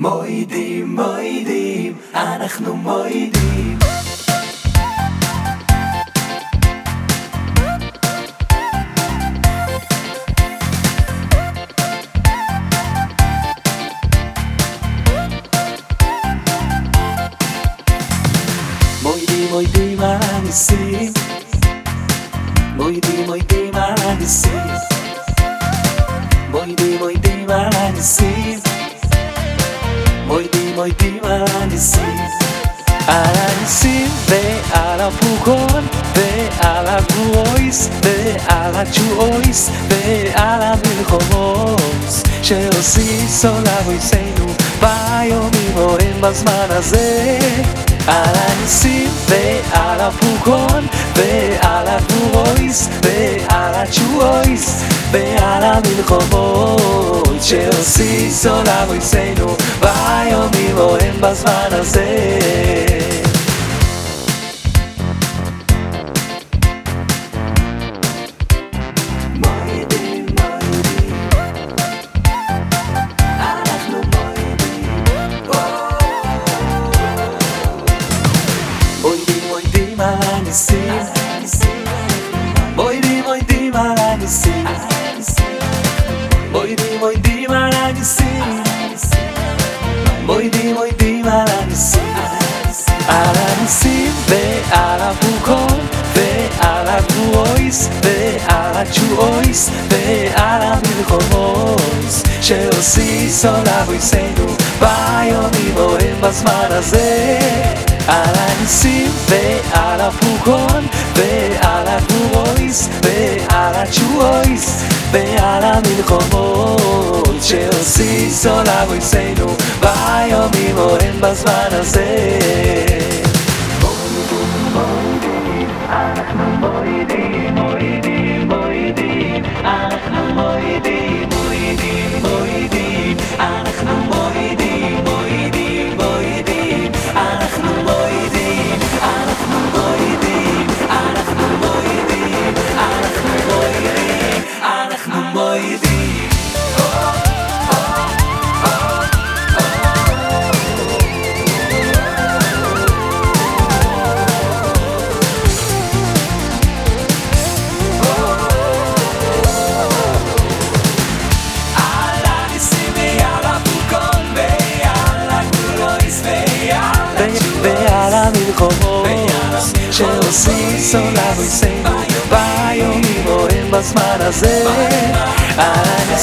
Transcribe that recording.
מוידים, מוידים, אנחנו מוידים. מוידים, מוידים הניסים מוידים, מוידים הניסים מוידים על הניסים. על הניסים ועל הפוקון ועל הגבורויס ועל התשועויס ועל המלחומוס שעושים סולאבויסנו ביומים או אין בזמן הזה. על הניסים ועל הפוקון ועל הגבורויס ועל התשועויס ועל המלחומות Chelsea, Solavo y Seino, Bayern, Vivo, ambas van a ser. הניסים מוידים, מוידים על הניסים. על הניסים ועל הפוקון ועל הגבורויס ועל התשועויס ועל המלחומוס שעושי סולאבויסנו ביומים או הם בזמן הזה. על הניסים ועל הפוקון ועל הגבורויס ועל התשועויס ועל המלחומות של סיס עולה בויסנו והיומים אוהם בזמן הזה בואי בואי בואי אנחנו בואי sin solado y sin Vai o mi voy en las manas de Arañas